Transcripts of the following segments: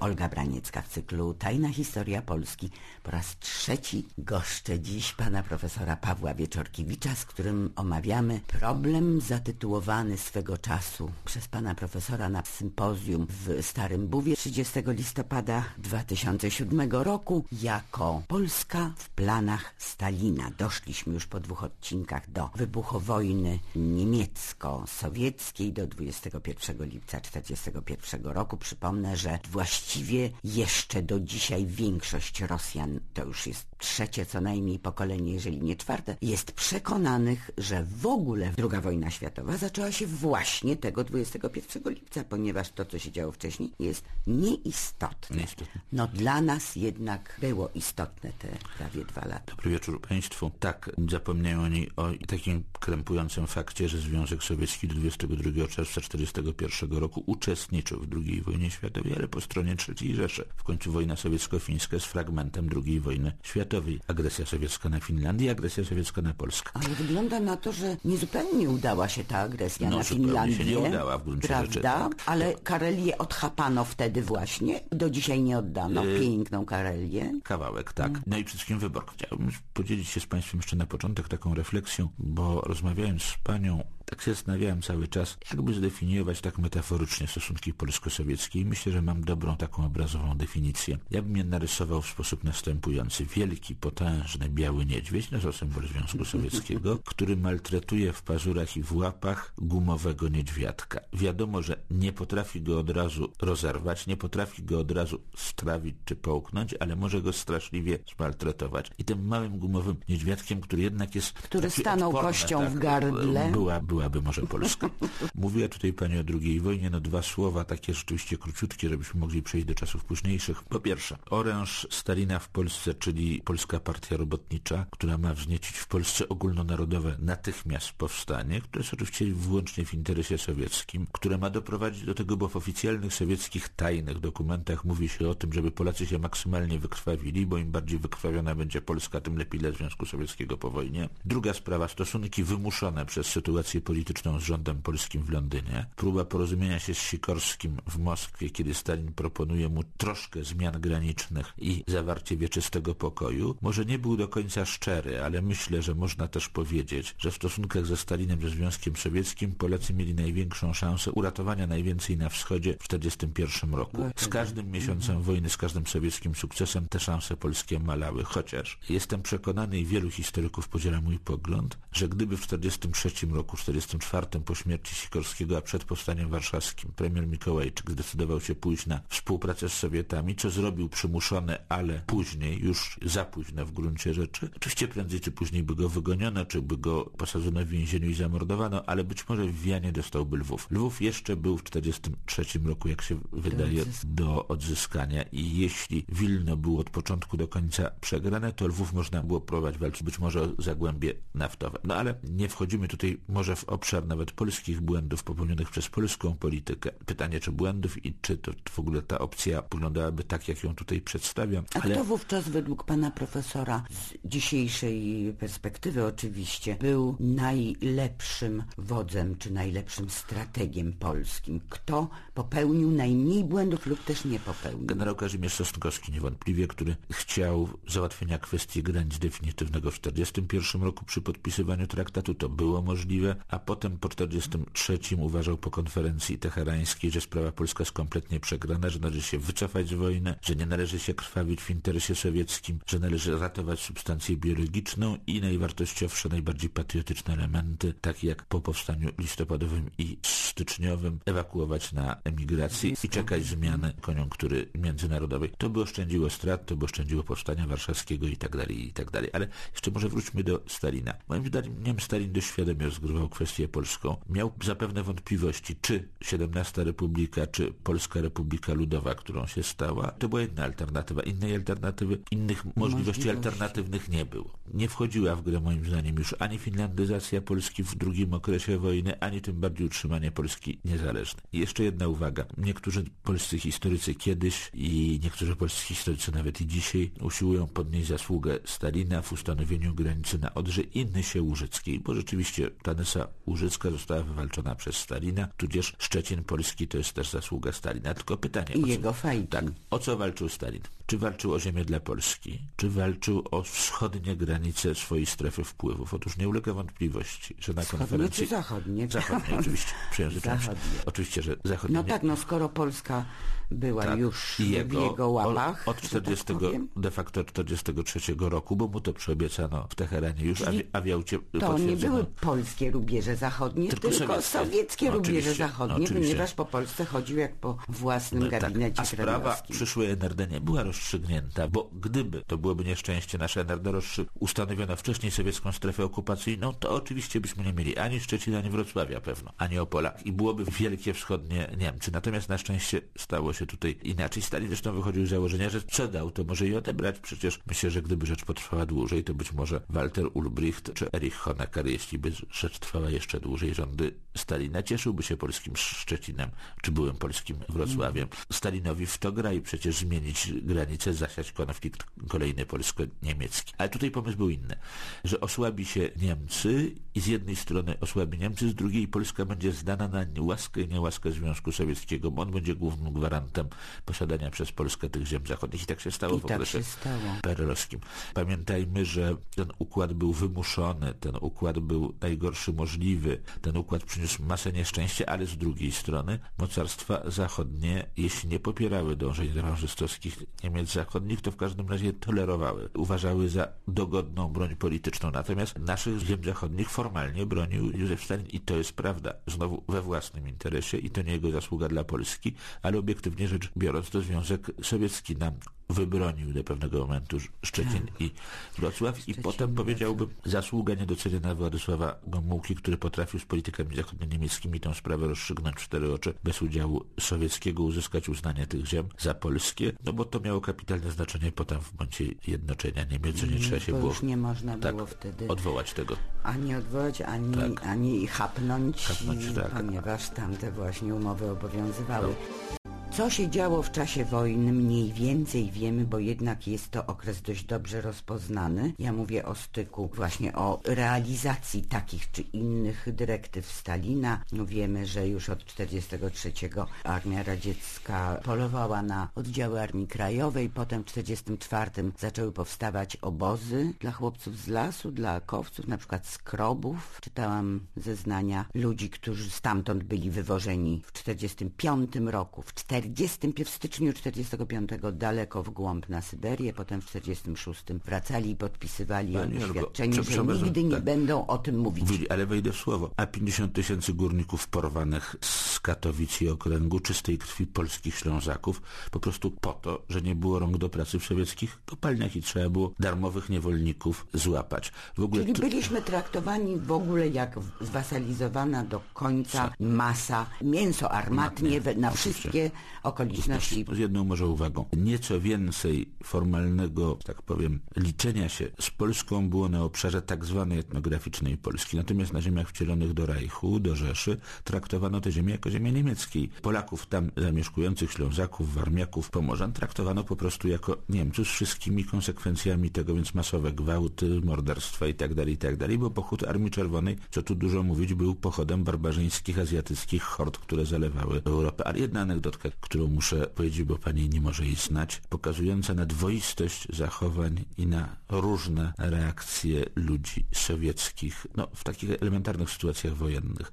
Olga Braniecka w cyklu Tajna Historia Polski po raz trzeci goszczę dziś pana profesora Pawła Wieczorkiewicza, z którym omawiamy problem zatytułowany swego czasu przez pana profesora na sympozjum w Starym Buwie 30 listopada 2007 roku jako Polska w planach Stalina. Doszliśmy już po dwóch odcinkach do wybuchu wojny niemiecko-sowieckiej do 21 lipca 1941 roku. Przypomnę, że właściwie właściwie jeszcze do dzisiaj większość Rosjan, to już jest trzecie co najmniej pokolenie, jeżeli nie czwarte, jest przekonanych, że w ogóle II wojna światowa zaczęła się właśnie tego 21 lipca, ponieważ to, co się działo wcześniej, jest nieistotne. Nieistotne. No dla nas jednak było istotne te prawie dwa lata. Dobry wieczór Państwu. Tak, zapomniałem oni o takim krępującym fakcie, że Związek Sowiecki do 22 czerwca 1941 roku uczestniczył w II wojnie światowej, ale po stronie III Rzeszy. W końcu wojna sowiecko-fińska jest fragmentem II wojny światowej. Agresja sowiecka na Finlandię, agresja sowiecka na Polskę. Ale wygląda na to, że niezupełnie udała się ta agresja No, na Finlandię. się nie udała w gruncie prawda? rzeczy, tak. Ale Karelię odchapano wtedy właśnie. Do dzisiaj nie oddano. Y- Piękną Karelię. Kawałek, tak. No i przede wszystkim wybór. Chciałbym podzielić się z Państwem jeszcze na początek taką refleksją, bo rozmawiając z Panią, tak się zastanawiałem cały czas, jakby zdefiniować tak metaforycznie stosunki polsko-sowieckie i myślę, że mam dobrą taką obrazową definicję. Ja bym je narysował w sposób następujący. Wielki, potężny, biały niedźwiedź, no to symbol Związku Sowieckiego, który maltretuje w pazurach i w łapach gumowego niedźwiadka. Wiadomo, że nie potrafi go od razu rozerwać, nie potrafi go od razu strawić czy połknąć, ale może go straszliwie zmaltretować. I tym małym gumowym niedźwiadkiem, który jednak jest Który stanął odporny, kością tak, w gardle. Była, byłaby może Polska. Mówiła tutaj Pani o II wojnie, no dwa słowa, takie rzeczywiście króciutkie, żebyśmy mogli przejść do czasów późniejszych. Po pierwsze, oręż Stalina w Polsce, czyli Polska Partia Robotnicza, która ma wzniecić w Polsce ogólnonarodowe natychmiast powstanie, które jest oczywiście wyłącznie w interesie sowieckim, które ma doprowadzić do tego, bo w oficjalnych sowieckich tajnych dokumentach mówi się o tym, żeby Polacy się maksymalnie wykrwawili, bo im bardziej wykrwawiona będzie Polska, tym lepiej dla Związku Sowieckiego po wojnie. Druga sprawa, stosunki wymuszone przez sytuację polityczną z rządem polskim w Londynie. Próba porozumienia się z Sikorskim w Moskwie, kiedy Stalin proponuje mu troszkę zmian granicznych i zawarcie wieczystego pokoju. Może nie był do końca szczery, ale myślę, że można też powiedzieć, że w stosunkach ze Stalinem, ze Związkiem Sowieckim Polacy mieli największą szansę uratowania najwięcej na wschodzie w 1941 roku. Z każdym miesiącem wojny, z każdym sowieckim sukcesem te szanse polskie malały, chociaż jestem przekonany i wielu historyków podziela mój pogląd, że gdyby w 1943 roku, 1944 po śmierci Sikorskiego, a przed powstaniem warszawskim premier Mikołajczyk zdecydował się pójść na współpracę z Sowietami, co zrobił przymuszony, ale później, już za późno w gruncie rzeczy. Oczywiście prędzej czy później by go wygoniono, czy by go posadzono w więzieniu i zamordowano, ale być może w Wianie dostałby Lwów. Lwów jeszcze był w 1943 roku, jak się wydaje, do odzyskania i jeśli Wilno było od początku do końca przegrane, to Lwów można było próbować walczyć być może o zagłębie naftowe. No ale nie wchodzimy tutaj może w obszar nawet polskich błędów popełnionych przez polską politykę. Pytanie, czy błędów i czy to w ogóle ta opcja wyglądałaby tak, jak ją tutaj przedstawiam. A Ale kto wówczas według pana profesora z dzisiejszej perspektywy oczywiście był najlepszym wodzem czy najlepszym strategiem polskim? Kto popełnił najmniej błędów lub też nie popełnił? Generał Kazimierz Sosnkowski niewątpliwie, który chciał załatwienia kwestii granic definitywnego w 1941 roku przy podpisywaniu traktatu, to było możliwe, a potem po 1943 uważał po konferencji teherańskiej, że sprawa polska jest kompletnie przegrana, że należy się wycofać z wojny, że nie należy się krwawić w interesie sowieckim, że należy ratować substancję biologiczną i najwartościowsze, najbardziej patriotyczne elementy, takie jak po powstaniu listopadowym i styczniowym, ewakuować na emigrację i czekać zmiany koniunktury międzynarodowej. To by oszczędziło strat, to by oszczędziło powstania warszawskiego i tak dalej, i tak dalej. Ale jeszcze może wróćmy do Stalina. Moim zdaniem Stalin dość świadomie rozgrywał kwestię polską, miał zapewne wątpliwości, czy 17 Republika, czy Polska Republika Ludowa, którą się stała, to była jedna alternatywa. Innej alternatywy, innych możliwości, alternatywnych nie było. Nie wchodziła w grę moim zdaniem już ani finlandyzacja Polski w drugim okresie wojny, ani tym bardziej utrzymanie Polski niezależnej. I jeszcze jedna uwaga. Niektórzy polscy historycy kiedyś i niektórzy polscy historycy nawet i dzisiaj usiłują podnieść zasługę Stalina w ustanowieniu granicy na Odrze i Nysie Łużyckiej, bo rzeczywiście ta Nysa Łużycka została wywalczona przez Stalina, tudzież Szczecin Polski to jest też zasługa Stalina. Tylko pytanie. o I co- jego fajki. tak. O co walczył Stalin? Czy walczył o ziemię dla Polski? Czy walczył o wschodnie granice swojej strefy wpływów? Otóż nie ulega wątpliwości, że na Wschodnie konferencji... czy zachodnie? Zachodnie, oczywiście. Zachodnie. Oczywiście, że zachodnie. No tak, no skoro Polska była tak. już I w jego, jego łapach, Od, od że 40, tak de facto 43 roku, bo mu to przyobiecano w Teheranie już, a, Czyli a w Jałcie to nie były polskie rubieże zachodnie, Tylko tylko, sowieckie. No, rubieże zachodnie, No, ponieważ po Polsce chodził jak po własnym No tak, gabinecie a sprawa przyszłej NRD nie była rozstrzygnięta, bo gdyby to byłoby nieszczęście nasze NRD rozstrzy- ustanowiono wcześniej sowiecką strefę okupacyjną, to oczywiście byśmy nie mieli ani Szczecina, ani Wrocławia pewno, ani Opola i byłoby wielkie wschodnie Niemcy. Natomiast na szczęście stało się tutaj inaczej. Stalin zresztą wychodził z założenia, że co dał, to może i odebrać. Przecież myślę, że gdyby rzecz potrwała dłużej, to być może Walter Ulbricht czy Erich Honecker, jeśli by rzecz trwała jeszcze dłużej, rządy Stalina cieszyłby się polskim Szczecinem, czy byłym polskim Wrocławiem. Stalinowi w to gra i przecież zmienić granice, zasiać konflikt kolejny polsko-niemiecki. Ale tutaj pomysł był inny, że osłabi się Niemcy i z jednej strony osłabi Niemcy, z drugiej Polska będzie zdana na łaskę i niełaskę Związku Sowieckiego, bo on będzie głównym gwarantem posiadania przez Polskę tych ziem zachodnich. I tak się stało I w tak okresie stało. perelowskim. Pamiętajmy, że ten układ był wymuszony, ten układ był najgorszy możliwy, ten układ przyniósł masę nieszczęścia, ale z drugiej strony mocarstwa zachodnie, jeśli nie popierały dążeń rewanżystowskich Niemiec zachodnich, to w każdym razie tolerowały, uważały za dogodną broń polityczną. Natomiast naszych ziem zachodnich formalnie bronił Józef Stalin i to jest prawda, znowu we własnym interesie i to nie jego zasługa dla Polski, ale obiektywnie rzecz biorąc, to Związek Sowiecki nam wybronił do pewnego momentu Szczecin i Wrocław i potem powiedziałbym zasługa niedoceniona Władysława Gomułki, który potrafił z politykami zachodnio-niemieckimi tę sprawę rozstrzygnąć w cztery oczy bez udziału sowieckiego, uzyskać uznanie tych ziem za polskie, no bo to miało kapitalne znaczenie potem w momencie jednoczenia Niemiec, że nie trzeba się było już nie można tak, było wtedy odwołać tego. ani odwołać, ani, Tak. ani chapnąć, Chapnąć, tak. ponieważ tamte właśnie umowy obowiązywały. Co się działo w czasie wojny mniej więcej wiemy, bo jednak jest to okres dość dobrze rozpoznany. Ja mówię o styku, właśnie o realizacji takich czy innych dyrektyw Stalina. No wiemy, że już od 1943 Armia Radziecka polowała na oddziały Armii Krajowej, potem w 1944 zaczęły powstawać obozy dla chłopców z lasu, dla kowców, na przykład z Krobów. Czytałam zeznania ludzi, którzy stamtąd byli wywożeni w 1945 roku, w 40, w styczniu 45 daleko w głąb na Syberię, potem w 46 wracali i podpisywali Olgo, oświadczenie, że nigdy nie tak. będą o tym mówić. Mówi, ale wejdę w słowo. A 50 tysięcy górników porwanych z Katowic i okręgu czystej krwi polskich Ślązaków po prostu po to, że nie było rąk do pracy w sowieckich kopalniach i trzeba było darmowych niewolników złapać. W ogóle Czyli byliśmy traktowani w ogóle jak zwasalizowana do końca masa, mięso armatnie na wszystkie okoliczności. Z jedną może uwagą. Nieco więcej formalnego, tak powiem, liczenia się z Polską było na obszarze tak zwanej etnograficznej Polski. Natomiast na ziemiach wcielonych do Reichu, do Rzeszy, traktowano te ziemię jako ziemię niemieckiej. Polaków tam zamieszkujących, Ślązaków, Warmiaków, Pomorzan traktowano po prostu jako Niemców z wszystkimi konsekwencjami tego, więc masowe gwałty, morderstwa itd., itd., bo pochód Armii Czerwonej, co tu dużo mówić, był pochodem barbarzyńskich, azjatyckich hord, które zalewały Europę. Ale jedna anegdotka, którą muszę powiedzieć, bo pani nie może jej znać, pokazująca na dwoistość zachowań i na różne reakcje ludzi sowieckich, no w takich elementarnych sytuacjach wojennych.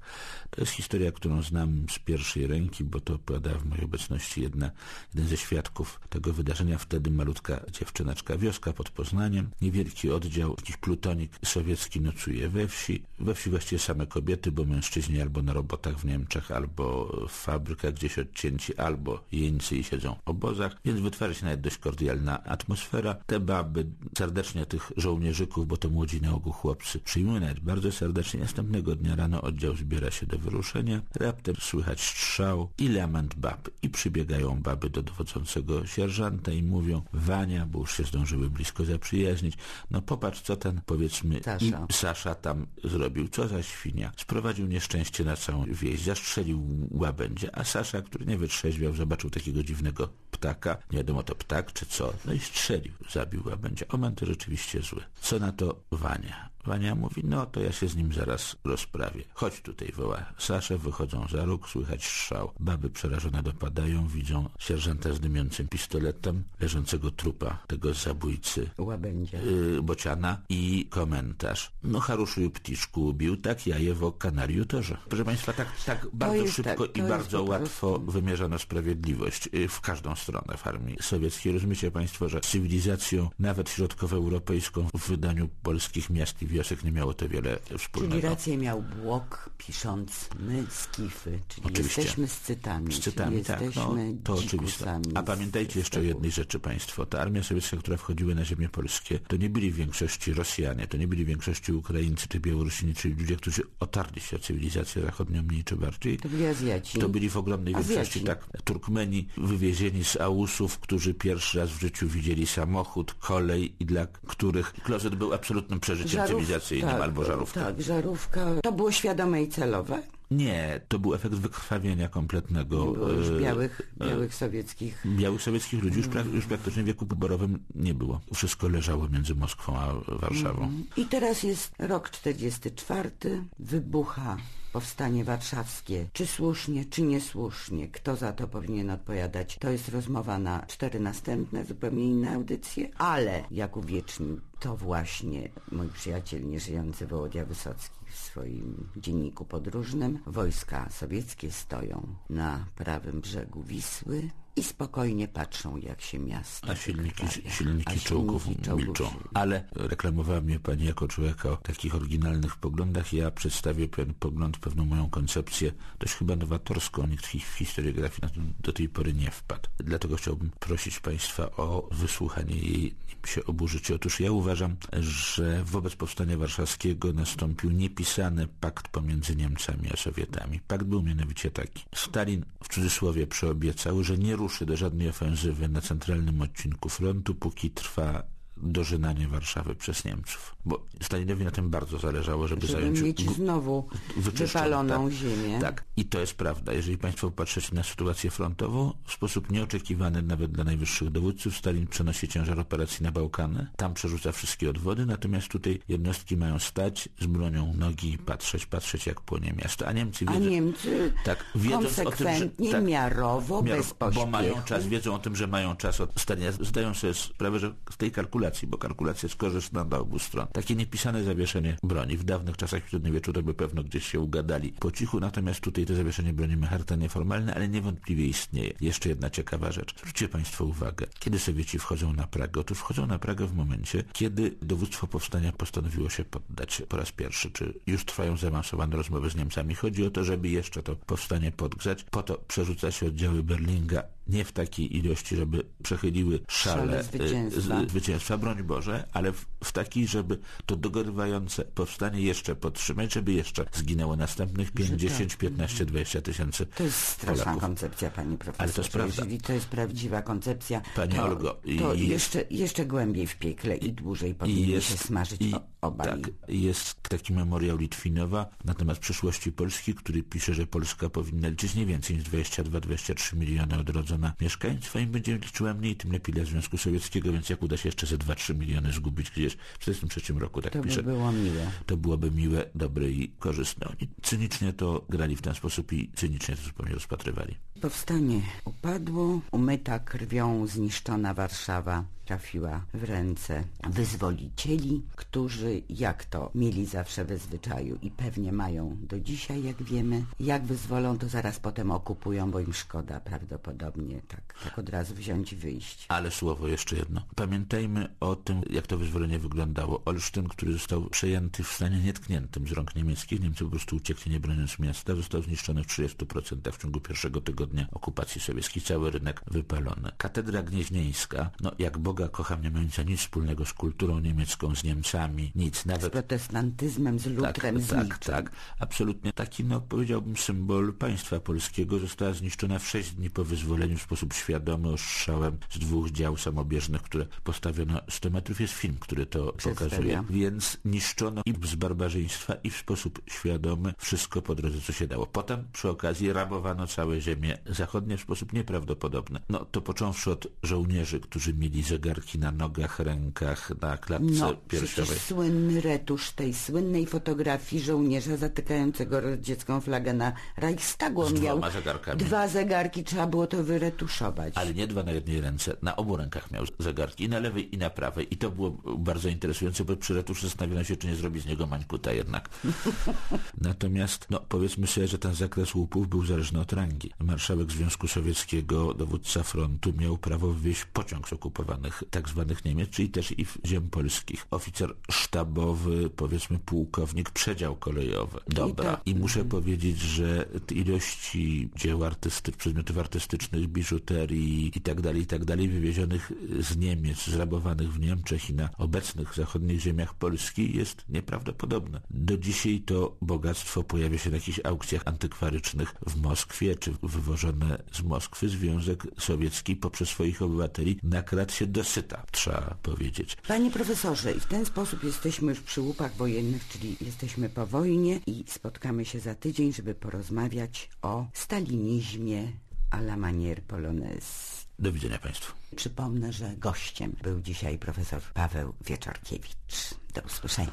To jest historia, którą znam z pierwszej ręki, bo to opowiadała w mojej obecności jedna, jeden ze świadków tego wydarzenia, wtedy malutka dziewczynaczka, wioska pod Poznaniem, niewielki oddział, jakiś plutonik sowiecki nocuje we wsi, we wsi właściwie same kobiety, bo mężczyźni albo na robotach w Niemczech, albo w fabrykach gdzieś odcięci, albo albo jeńcy i siedzą w obozach, więc wytwarza się nawet dość kordialna atmosfera. Te baby serdecznie tych żołnierzyków, bo to młodzi na ogół chłopcy, przyjmują nawet bardzo serdecznie. Następnego dnia rano oddział zbiera się do wyruszenia. Raptem słychać strzał i lament bab. I przybiegają baby do dowodzącego sierżanta i mówią Wania, bo już się zdążyły blisko zaprzyjaźnić. No popatrz, co ten, powiedzmy, Sasza. Sasza tam zrobił. Co za świnia. Sprowadził nieszczęście na całą wieś. Zastrzelił łabędzie, a Sasza, który nie wytrzeźwiał, zobaczył takiego dziwnego ptaka. Nie wiadomo to ptak czy co. No i strzelił. Zabił łabędzie. Oman to rzeczywiście zły. Co na to Wania? Wania mówi, no to ja się z nim zaraz rozprawię. Chodź tutaj, woła. Sasze wychodzą za róg, słychać strzał. Baby przerażone dopadają, widzą sierżanta z dymiącym pistoletem, leżącego trupa tego zabójcy Łabędzie. yy, Bociana i komentarz. No Haruszu Ptiszku ubił, tak jajewo kanariu też. Proszę Państwa, tak, tak bardzo szybko tak, i bardzo łatwo wymierzano sprawiedliwość yy, w każdą stronę w armii sowieckiej. Rozumiecie Państwo, że z cywilizacją nawet środkowoeuropejską w wydaniu polskich miast i wiosek nie miało to wiele Czyli wspólnego. rację miał Błok, pisząc my skify, czyli Oczywiście. jesteśmy scytami, Z cytami, czyli tak, no, to oczywiste. A pamiętajcie jeszcze o jednej rzeczy Państwo. Ta armia sowiecka, która wchodziła na ziemię polskie, to nie byli w większości Rosjanie, to nie byli w większości Ukraińcy czy Białorusini, czyli ludzie, którzy otarli się o cywilizację zachodnią mniej czy bardziej. To byli Azjaci. To byli w ogromnej Azjaci. większości tak Turkmeni wywiezieni z Ausów, którzy pierwszy raz w życiu widzieli samochód, kolej i dla których klozet był absolutnym przeżyciem Żarów- cywilizacyjnym tak, albo żarówką. Tak, żarówka. To było świadome i celowe. Nie, to był efekt wykrwawienia kompletnego. Było już e, białych, białych sowieckich. Białych sowieckich ludzi już, pra- już praktycznie w wieku poborowym nie było. Wszystko leżało między Moskwą a Warszawą. I teraz jest rok 44, wybucha powstanie warszawskie. Czy słusznie, czy niesłusznie? Kto za to powinien odpowiadać? To jest rozmowa na cztery następne, zupełnie inne audycje. Ale jak uwiecznił to właśnie mój przyjaciel nieżyjący Wołodia Wysocki w swoim dzienniku podróżnym. Wojska sowieckie stoją na prawym brzegu Wisły i spokojnie patrzą, jak się miasto A silniki, silniki A czołgów silniki czołgów milczą. Ale reklamowała mnie pani jako człowieka o takich oryginalnych poglądach. Ja przedstawię pewien pogląd, pewną moją koncepcję, dość chyba nowatorską. Nikt w historiografii na to do tej pory nie wpadł. Dlatego chciałbym prosić państwa o wysłuchanie jej się oburzyć. Otóż ja uważam, że wobec powstania warszawskiego nastąpił niepisany pakt pomiędzy Niemcami a Sowietami. Pakt był mianowicie taki. Stalin w cudzysłowie przyobiecał, że nie ruszy do żadnej ofensywy na centralnym odcinku frontu, póki trwa dożynanie Warszawy przez Niemców. Bo Stalinowi na tym bardzo zależało, żeby, Żeby zająć mieć znowu wypaloną tak, ziemię. Tak, i to jest prawda. Jeżeli Państwo popatrzycie na sytuację frontową, w sposób nieoczekiwany nawet dla najwyższych dowódców, Stalin przenosi ciężar operacji na Bałkany, tam przerzuca wszystkie odwody, natomiast tutaj jednostki mają stać z bronią nogi i patrzeć, patrzeć jak płynie miasto. A Niemcy A wiedzą, Niemcy tak, wiedząc o tym, że tak, miarowo, miar- bez bo pośpiechu. mają czas, wiedzą o tym, że mają czas od Stalina. Zdają sobie sprawę, że z tej kalkulacji, bo kalkulacja jest korzystna dla obu stron. Takie niepisane zawieszenie broni. W dawnych czasach w średniowieczu to by pewno gdzieś się ugadali po cichu, natomiast tutaj to zawieszenie broni ma charakter nieformalny, ale niewątpliwie istnieje. Jeszcze jedna ciekawa rzecz. Zwróćcie Państwo uwagę, kiedy Sowieci wchodzą na Pragę? Otóż wchodzą na Pragę w momencie, kiedy dowództwo powstania postanowiło się poddać po raz pierwszy. Czy już trwają zaawansowane rozmowy z Niemcami? Chodzi o to, żeby jeszcze to powstanie podgrzać. Po to przerzuca się oddziały Berlinga nie w takiej ilości, żeby przechyliły szale, Szale y, zwycięstwa. zwycięstwa, broń Boże, ale w, w takiej, żeby to dogorywające powstanie jeszcze podtrzymać, żeby jeszcze zginęło następnych 5, 10, 15, 20 tysięcy To jest straszna Polaków. koncepcja, pani profesor. Ale to jest prawda. Jeżeli to jest prawdziwa koncepcja, Pani to, Olgo, to i- jeszcze, jeszcze głębiej w piekle i dłużej powinni się smażyć i, obaj. Tak, jest taki memoriał Litwinowa na temat przyszłości Polski, który pisze, że Polska powinna liczyć nie więcej niż 22-23 miliony odrodzona mieszkańców, a im będzie liczyła mniej, tym lepiej dla Związku Sowieckiego, więc jak uda się jeszcze ze 2-3 miliony zgubić gdzieś w 1943 roku, tak To by pisze. było miłe. To byłoby miłe, dobre i korzystne. Oni cynicznie to grali w ten sposób i cynicznie to zupełnie rozpatrywali. Powstanie upadło, umyta krwią zniszczona Warszawa trafiła w ręce wyzwolicieli, którzy, jak to mieli zawsze we zwyczaju i pewnie mają do dzisiaj, jak wiemy, jak wyzwolą, to zaraz potem okupują, bo im szkoda prawdopodobnie tak, tak od razu wziąć i wyjść. Ale słowo jeszcze jedno. Pamiętajmy o tym, jak to wyzwolenie wyglądało. Olsztyn, który został przejęty w stanie nietkniętym z rąk niemieckich, Niemcy po prostu uciekli nie broniąc miasta, został zniszczony w 30% w ciągu pierwszego tygodnia dnia okupacji sowieckiej, cały rynek wypalony. Katedra Gnieźnieńska, no jak Boga kocham, nie mająca nic wspólnego z kulturą niemiecką, z Niemcami, nic, Z nawet protestantyzmem, z lutrem, z tak, niczym. tak, absolutnie taki, no powiedziałbym, symbol państwa polskiego została zniszczona w sześć dni po wyzwoleniu w sposób świadomy ostrzałem z dwóch dział samobieżnych, które postawiono 100 metrów. Jest film, który to Przedstawia. pokazuje. Więc niszczono i z barbarzyństwa, i w sposób świadomy wszystko po drodze, co się dało. Potem przy okazji rabowano całe ziemie zachodnie w sposób nieprawdopodobny. No to począwszy od żołnierzy, którzy mieli zegarki na nogach, rękach, na klatce No, piersiowej. słynny retusz tej słynnej fotografii żołnierza zatykającego radziecką flagę na Reichstagu. On Z miał dwoma zegarkami. dwa zegarki, trzeba było to wyretuszować. Ale nie dwa na jednej ręce, na obu rękach miał zegarki, i na lewej, i na prawej. I to było bardzo interesujące, bo przy retuszu zastanawiano się, czy nie zrobić z niego mańkuta jednak. Natomiast, no powiedzmy sobie, że ten zakres łupów był zależny od rangi. Marszałek Związku Sowieckiego, dowódca frontu, miał prawo wwieźć pociąg z okupowanych tak zwanych Niemiec, czyli też i w ziem polskich. Oficer sztabowy, powiedzmy pułkownik, przedział kolejowy. Dobra. to- I muszę powiedzieć, że ilości dzieł artystycznych, przedmiotów artystycznych, biżuterii i tak dalej, i tak dalej, wywiezionych z Niemiec, zrabowanych w Niemczech i na obecnych zachodnich ziemiach Polski jest nieprawdopodobne. Do dzisiaj to bogactwo pojawia się na jakichś aukcjach antykwarycznych w Moskwie, czy wywożone z Moskwy. Związek Sowiecki poprzez swoich obywateli nakradł się dosyta, trzeba powiedzieć. Panie profesorze, i w ten sposób jesteśmy już przy łupach wojennych, czyli jesteśmy po wojnie i spotkamy się za tydzień, żeby porozmawiać o stalinizmie a la manière polonaise. Do widzenia Państwu. Przypomnę, że gościem był dzisiaj profesor Paweł Wieczorkiewicz. Do usłyszenia.